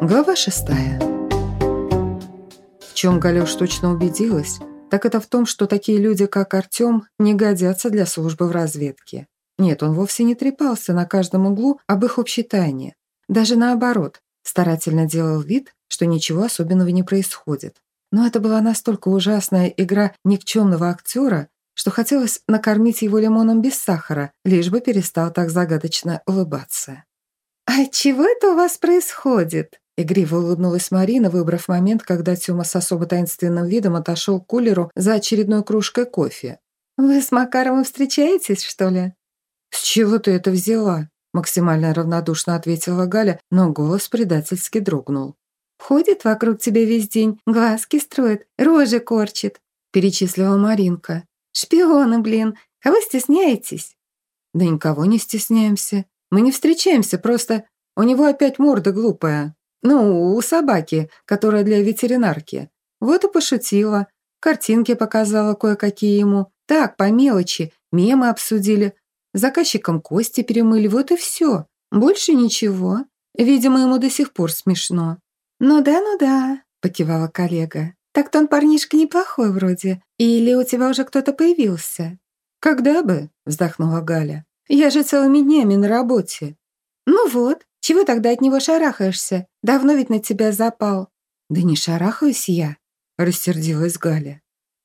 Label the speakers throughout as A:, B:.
A: Глава шестая. В чем Галюш точно убедилась, так это в том, что такие люди, как Артем, не годятся для службы в разведке. Нет, он вовсе не трепался на каждом углу об их общей тайне. Даже наоборот, старательно делал вид, что ничего особенного не происходит. Но это была настолько ужасная игра никчемного актера, что хотелось накормить его лимоном без сахара, лишь бы перестал так загадочно улыбаться. «А чего это у вас происходит?» Игриво улыбнулась Марина, выбрав момент, когда Тёма с особо таинственным видом отошел к кулеру за очередной кружкой кофе. «Вы с Макаровым встречаетесь, что ли?» «С чего ты это взяла?» Максимально равнодушно ответила Галя, но голос предательски дрогнул. «Ходит вокруг тебя весь день, глазки строит, рожи корчит», перечислила Маринка. «Шпионы, блин, а вы стесняетесь?» «Да никого не стесняемся. Мы не встречаемся, просто у него опять морда глупая». Ну, у собаки, которая для ветеринарки. Вот и пошутила. Картинки показала кое-какие ему. Так, по мелочи. Мемы обсудили. Заказчикам кости перемыли. Вот и все. Больше ничего. Видимо, ему до сих пор смешно. «Ну да, ну да», — покивала коллега. «Так-то он парнишка неплохой вроде. Или у тебя уже кто-то появился?» «Когда бы?» — вздохнула Галя. «Я же целыми днями на работе». «Ну вот, чего тогда от него шарахаешься? Давно ведь на тебя запал». «Да не шарахаюсь я», — рассердилась Галя.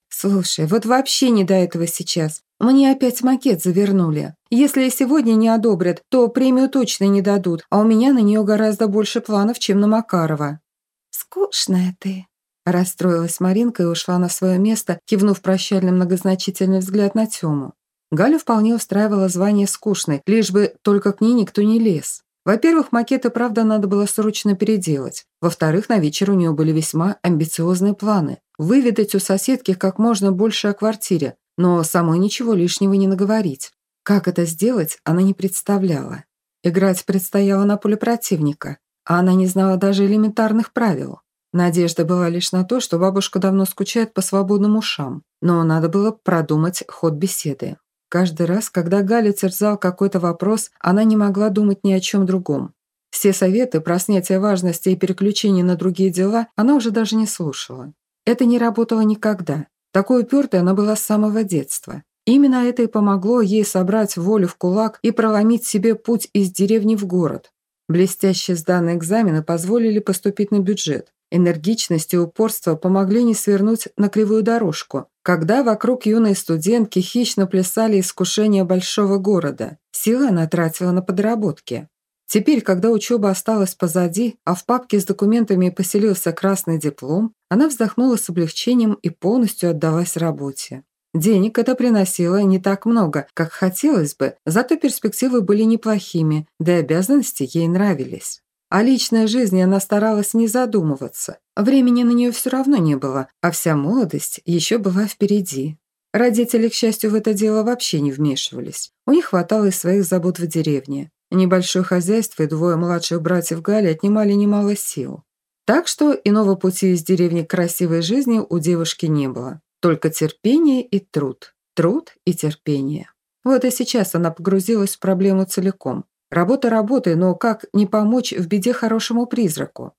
A: «Слушай, вот вообще не до этого сейчас. Мне опять макет завернули. Если сегодня не одобрят, то премию точно не дадут, а у меня на нее гораздо больше планов, чем на Макарова». «Скучная ты», — расстроилась Маринка и ушла на свое место, кивнув прощальный многозначительный взгляд на Тему. Галю вполне устраивало звание скучной, лишь бы только к ней никто не лез. Во-первых, макеты, правда, надо было срочно переделать. Во-вторых, на вечер у нее были весьма амбициозные планы. Выведать у соседки как можно больше о квартире, но самой ничего лишнего не наговорить. Как это сделать, она не представляла. Играть предстояло на поле противника, а она не знала даже элементарных правил. Надежда была лишь на то, что бабушка давно скучает по свободным ушам, но надо было продумать ход беседы. Каждый раз, когда Галя терзал какой-то вопрос, она не могла думать ни о чем другом. Все советы про снятие важности и переключение на другие дела она уже даже не слушала. Это не работало никогда. Такой упертой она была с самого детства. Именно это и помогло ей собрать волю в кулак и проломить себе путь из деревни в город. Блестяще сданные экзамены позволили поступить на бюджет. Энергичность и упорство помогли не свернуть на кривую дорожку, когда вокруг юной студентки хищно плясали искушения большого города. Силы она тратила на подработки. Теперь, когда учеба осталась позади, а в папке с документами поселился красный диплом, она вздохнула с облегчением и полностью отдалась работе. Денег это приносило не так много, как хотелось бы, зато перспективы были неплохими, да и обязанности ей нравились. О личной жизни она старалась не задумываться. Времени на нее все равно не было, а вся молодость еще была впереди. Родители, к счастью, в это дело вообще не вмешивались. У них хватало и своих забот в деревне. Небольшое хозяйство и двое младших братьев Гали отнимали немало сил. Так что иного пути из деревни к красивой жизни у девушки не было. Только терпение и труд. Труд и терпение. Вот и сейчас она погрузилась в проблему целиком. Работа работой, но как не помочь в беде хорошему призраку?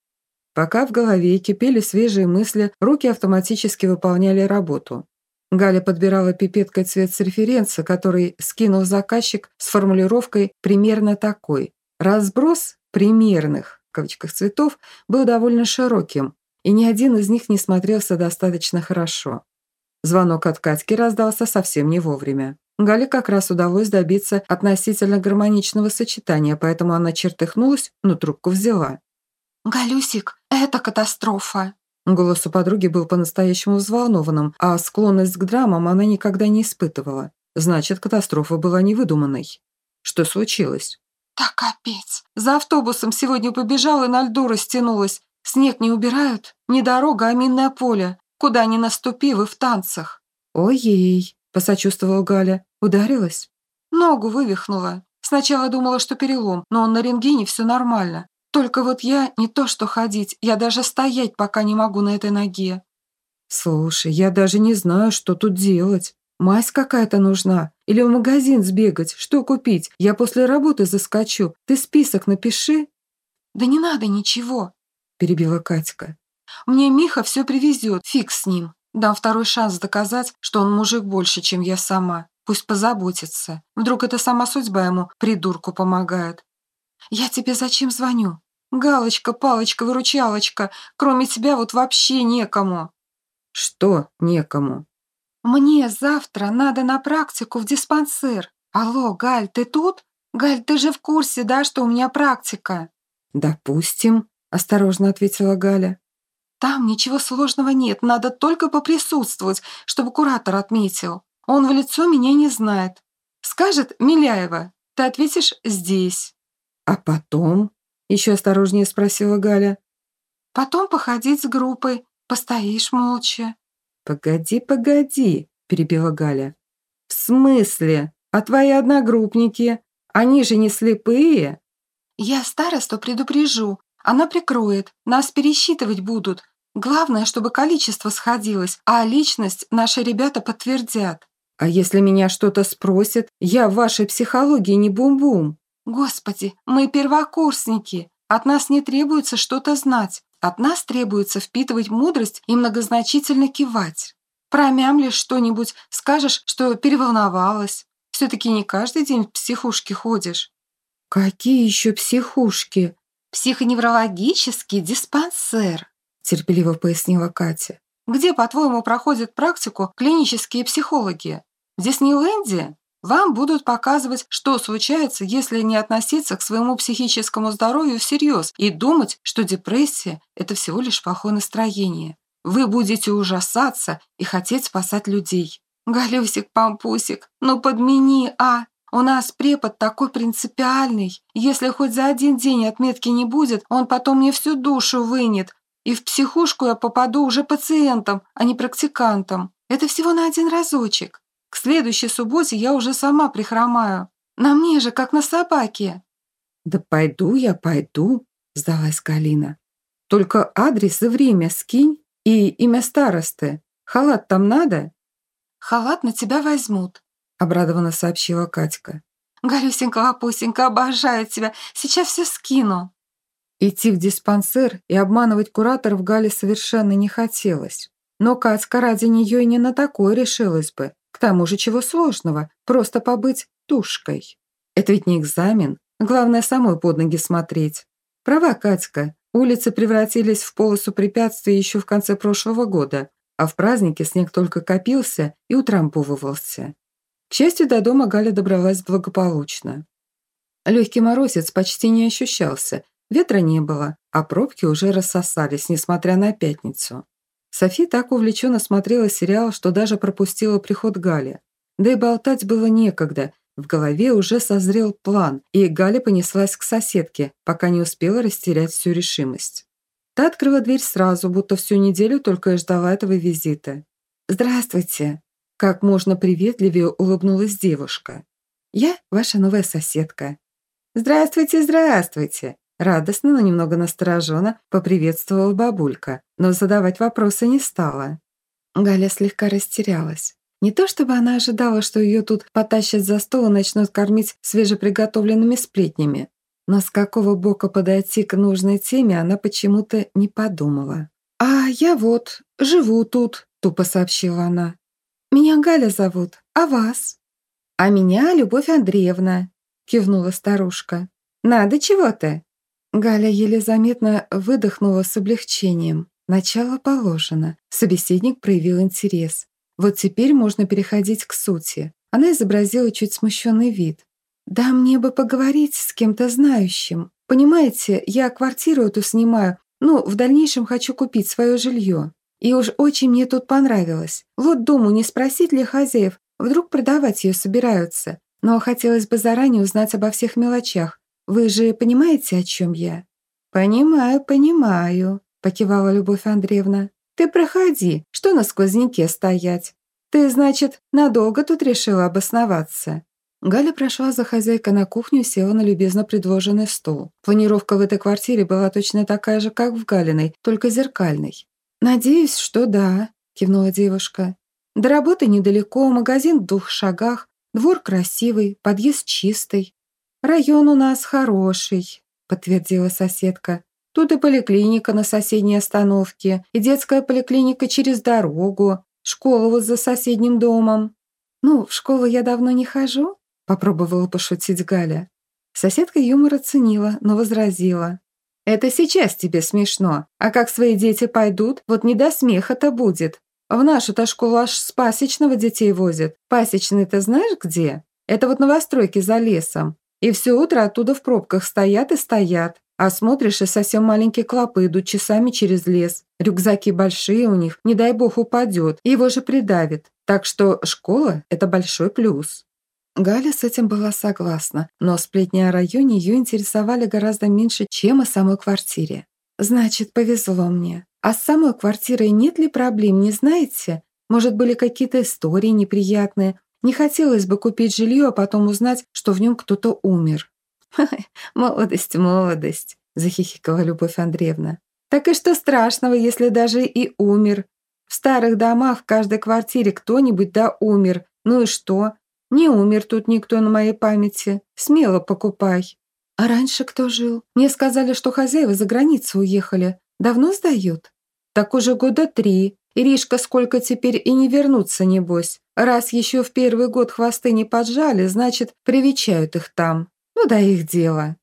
A: Пока в голове кипели свежие мысли, руки автоматически выполняли работу. Галя подбирала пипеткой цвет с референса, который скинул заказчик с формулировкой примерно такой. Разброс примерных, в кавычках, цветов был довольно широким, и ни один из них не смотрелся достаточно хорошо. Звонок от Катьки раздался совсем не вовремя. Гале как раз удалось добиться относительно гармоничного сочетания, поэтому она чертыхнулась, но трубку взяла.
B: «Галюсик, это катастрофа!»
A: Голос у подруги был по-настоящему взволнованным, а склонность к драмам она никогда не испытывала. Значит, катастрофа была невыдуманной. Что случилось?
B: «Так капец! За автобусом сегодня побежала и на льду растянулась. Снег не убирают? Не дорога, а минное поле. Куда ни наступи, вы в танцах».
A: «Ой-ей!» Посочувствовала Галя. Ударилась?
B: Ногу вывихнула. Сначала думала, что перелом, но на рентгене все нормально. Только вот я не то что ходить, я даже стоять пока не могу на этой ноге.
A: Слушай, я даже не знаю, что тут делать. Мазь какая-то нужна. Или в магазин сбегать, что купить? Я после работы заскочу. Ты список напиши.
B: Да не надо ничего.
A: перебила Катька.
B: «Мне Миха все привезет, фиг с ним. Дам второй шанс доказать, что он мужик больше, чем я сама. Пусть позаботится. Вдруг это сама судьба ему, придурку, помогает. Я тебе зачем звоню? Галочка, палочка, выручалочка. Кроме тебя вот вообще некому.
A: Что некому?
B: Мне завтра надо на практику в диспансер. Алло, Галь, ты тут? Галь, ты же в курсе, да, что у меня практика?
A: Допустим, осторожно ответила Галя.
B: Там ничего сложного нет, надо только поприсутствовать, чтобы куратор отметил. Он в лицо меня не знает. Скажет Миляева, ты ответишь здесь.
A: А потом? Еще осторожнее спросила Галя.
B: Потом походить с группой, постоишь молча.
A: Погоди, погоди, перебила Галя. В смысле? А твои одногруппники? Они же не слепые?
B: Я старосту предупрежу. Она прикроет. Нас пересчитывать будут. Главное, чтобы количество сходилось, а личность наши ребята подтвердят.
A: А если меня что-то спросят, я в вашей психологии не бум-бум.
B: Господи, мы первокурсники. От нас не требуется что-то знать. От нас требуется впитывать мудрость и многозначительно кивать. Промямлишь что-нибудь, скажешь, что переволновалась. Все-таки не каждый день в психушке ходишь.
A: Какие еще психушки?
B: Психоневрологический диспансер,
A: терпеливо пояснила Катя.
B: Где, по-твоему, проходят практику клинические психологи? В Диснейленде? Вам будут показывать, что случается, если не относиться к своему психическому здоровью всерьез и думать, что депрессия – это всего лишь плохое настроение. Вы будете ужасаться и хотеть спасать людей. Галюсик-пампусик, ну подмени, а! У нас препод такой принципиальный. Если хоть за один день отметки не будет, он потом мне всю душу вынет, и в психушку я попаду уже пациентом, а не практикантом. Это всего на один разочек. К следующей субботе я уже сама прихромаю. На мне же, как на собаке».
A: «Да пойду я, пойду», – сдалась Галина. «Только адрес и время скинь и имя старосты. Халат там надо?»
B: «Халат на тебя возьмут», –
A: обрадованно сообщила Катька.
B: «Галюсенька, лапусенька, обожаю тебя. Сейчас все скину».
A: Идти в диспансер и обманывать кураторов Гале совершенно не хотелось. Но Катька ради нее и не на такое решилась бы. К тому же чего сложного, просто побыть тушкой. Это ведь не экзамен, главное самой под ноги смотреть. Права Катька, улицы превратились в полосу препятствий еще в конце прошлого года, а в празднике снег только копился и утрамбовывался. Счастью, до дома Галя добралась благополучно. Легкий морозец почти не ощущался, Ветра не было, а пробки уже рассосались, несмотря на пятницу. Софи так увлеченно смотрела сериал, что даже пропустила приход Гали. Да и болтать было некогда, в голове уже созрел план, и Галя понеслась к соседке, пока не успела растерять всю решимость. Та открыла дверь сразу, будто всю неделю только и ждала этого визита. «Здравствуйте!» Как можно приветливее улыбнулась девушка. «Я ваша новая соседка». «Здравствуйте, здравствуйте!» Радостно, но немного настороженно поприветствовала бабулька, но задавать вопросы не стала. Галя слегка растерялась. Не то чтобы она ожидала, что ее тут потащат за стол и начнут кормить свежеприготовленными сплетнями, но с какого бока подойти к нужной теме она почему-то не подумала. «А я вот, живу тут», – тупо сообщила она. «Меня Галя зовут, а вас?» «А меня Любовь Андреевна», – кивнула старушка. «Надо чего-то?» Галя еле заметно выдохнула с облегчением. Начало положено. Собеседник проявил интерес. Вот теперь можно переходить к сути. Она изобразила чуть смущенный вид. «Да мне бы поговорить с кем-то знающим. Понимаете, я квартиру эту снимаю, ну, в дальнейшем хочу купить свое жилье. И уж очень мне тут понравилось. Вот думаю, не спросить ли хозяев, вдруг продавать ее собираются. Но хотелось бы заранее узнать обо всех мелочах, вы же понимаете, о чем я?» «Понимаю, понимаю», – покивала Любовь Андреевна. «Ты проходи, что на сквозняке стоять? Ты, значит, надолго тут решила обосноваться?» Галя прошла за хозяйкой на кухню и села на любезно предложенный стол. Планировка в этой квартире была точно такая же, как в Галиной, только зеркальной. «Надеюсь, что да», – кивнула девушка. «До работы недалеко, магазин в двух шагах, двор красивый, подъезд чистый. «Район у нас хороший», – подтвердила соседка. Тут и поликлиника на соседней остановке, и детская поликлиника через дорогу, школа вот за соседним домом. Ну, в школу я давно не хожу, попробовала пошутить Галя. Соседка юмор оценила, но возразила. «Это сейчас тебе смешно, а как свои дети пойдут, вот не до смеха-то будет. В нашу-то школу аж с пасечного детей возят. Пасечный-то знаешь где? Это вот новостройки за лесом. И все утро оттуда в пробках стоят и стоят. А смотришь, и совсем маленькие клопы идут часами через лес. Рюкзаки большие у них, не дай бог упадет, его же придавит. Так что школа – это большой плюс. Галя с этим была согласна, но сплетни о районе ее интересовали гораздо меньше, чем о самой квартире. «Значит, повезло мне. А с самой квартирой нет ли проблем, не знаете? Может, были какие-то истории неприятные? Не хотелось бы купить жилье, а потом узнать, что в нем кто-то умер». «Молодость, молодость», – захихикала Любовь Андреевна. «Так и что страшного, если даже и умер? В старых домах в каждой квартире кто-нибудь да умер. Ну и что? Не умер тут никто на моей памяти. Смело покупай». «А раньше кто жил? Мне сказали, что хозяева за границу уехали. Давно сдают?» «Так уже года три. Иришка сколько теперь и не вернуться, небось. Раз еще в первый год хвосты не поджали, значит, привечают их там. Ну да их дело.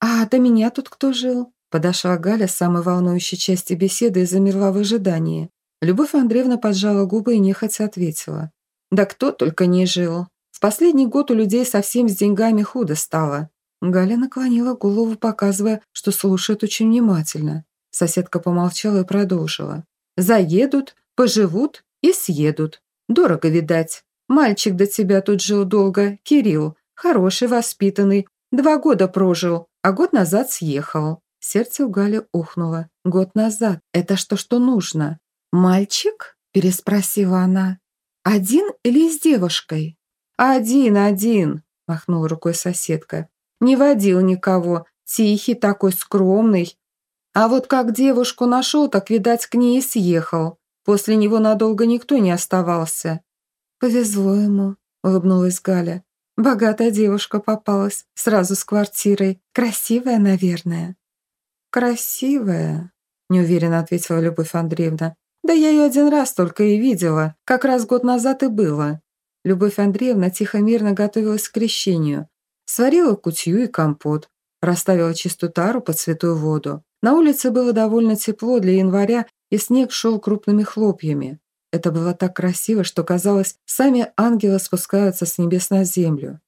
A: А до меня тут кто жил? Подошла Галя с самой волнующей части беседы и замерла в ожидании. Любовь Андреевна поджала губы и нехотя ответила. «Да кто только не жил. В последний год у людей совсем с деньгами худо стало». Галя наклонила голову, показывая, что слушает очень внимательно. Соседка помолчала и продолжила. «Заедут, поживут и съедут. Дорого, видать. Мальчик до тебя тут жил долго, Кирилл. Хороший, воспитанный. Два года прожил, а год назад съехал. Сердце у Гали ухнуло. Год назад. Это что, что нужно? «Мальчик?» – переспросила она. «Один или с девушкой?» «Один, один», – махнула рукой соседка. «Не водил никого. Тихий такой, скромный. А вот как девушку нашел, так, видать, к ней и съехал. После него надолго никто не оставался». «Повезло ему», – улыбнулась Галя. Богатая девушка попалась, сразу с квартирой. Красивая, наверное». «Красивая», – неуверенно ответила Любовь Андреевна. «Да я ее один раз только и видела. Как раз год назад и было». Любовь Андреевна тихо-мирно готовилась к крещению. Сварила кутью и компот. Расставила чистую тару под святую воду. На улице было довольно тепло для января, и снег шел крупными хлопьями. Это было так красиво, что казалось, сами ангелы спускаются с небес на землю.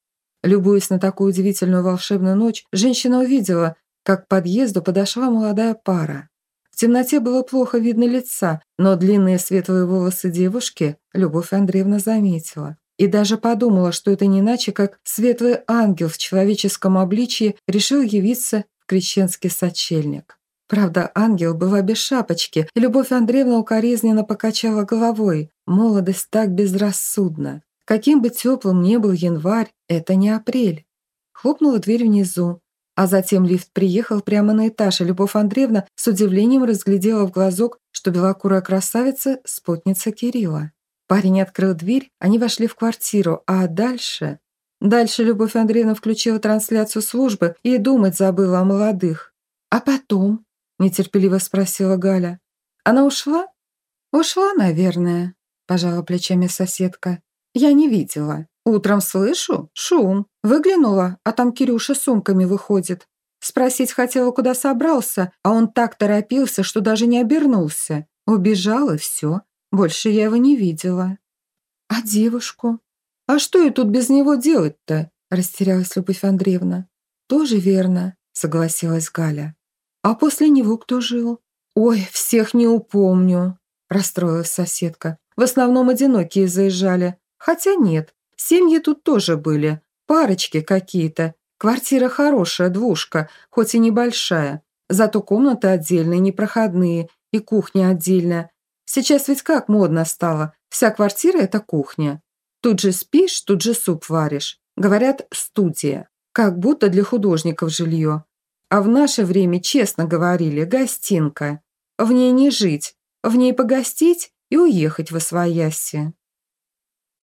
A: Любуясь на такую удивительную волшебную ночь, женщина увидела, как к подъезду подошла молодая пара. В темноте было плохо видно лица, но длинные светлые волосы девушки Любовь Андреевна заметила. И даже подумала, что это не иначе, как светлый ангел в человеческом обличье решил явиться в крещенский сочельник. Правда, ангел была без шапочки, и Любовь Андреевна укоризненно покачала головой. Молодость так безрассудна. Каким бы теплым ни был январь, это не апрель. Хлопнула дверь внизу, а затем лифт приехал прямо на этаж, и Любовь Андреевна с удивлением разглядела в глазок, что белокурая красавица – спутница Кирилла. Парень открыл дверь, они вошли в квартиру, а дальше... Дальше Любовь Андреевна включила трансляцию службы и думать забыла о молодых. А потом нетерпеливо спросила Галя. «Она ушла?» «Ушла, наверное», – пожала плечами соседка. «Я не видела. Утром слышу шум. Выглянула, а там Кирюша с сумками выходит. Спросить хотела, куда собрался, а он так торопился, что даже не обернулся. Убежал и все. Больше я его не видела». «А девушку?» «А что и тут без него делать-то?» – растерялась Любовь Андреевна. «Тоже верно», – согласилась Галя. «А после него кто жил?» «Ой, всех не упомню», – расстроилась соседка. «В основном одинокие заезжали. Хотя нет, семьи тут тоже были. Парочки какие-то. Квартира хорошая, двушка, хоть и небольшая. Зато комнаты отдельные, непроходные, и кухня отдельная. Сейчас ведь как модно стало. Вся квартира – это кухня. Тут же спишь, тут же суп варишь. Говорят, студия. Как будто для художников жилье. А в наше время, честно говорили, гостинка. В ней не жить, в ней погостить и уехать во свояси.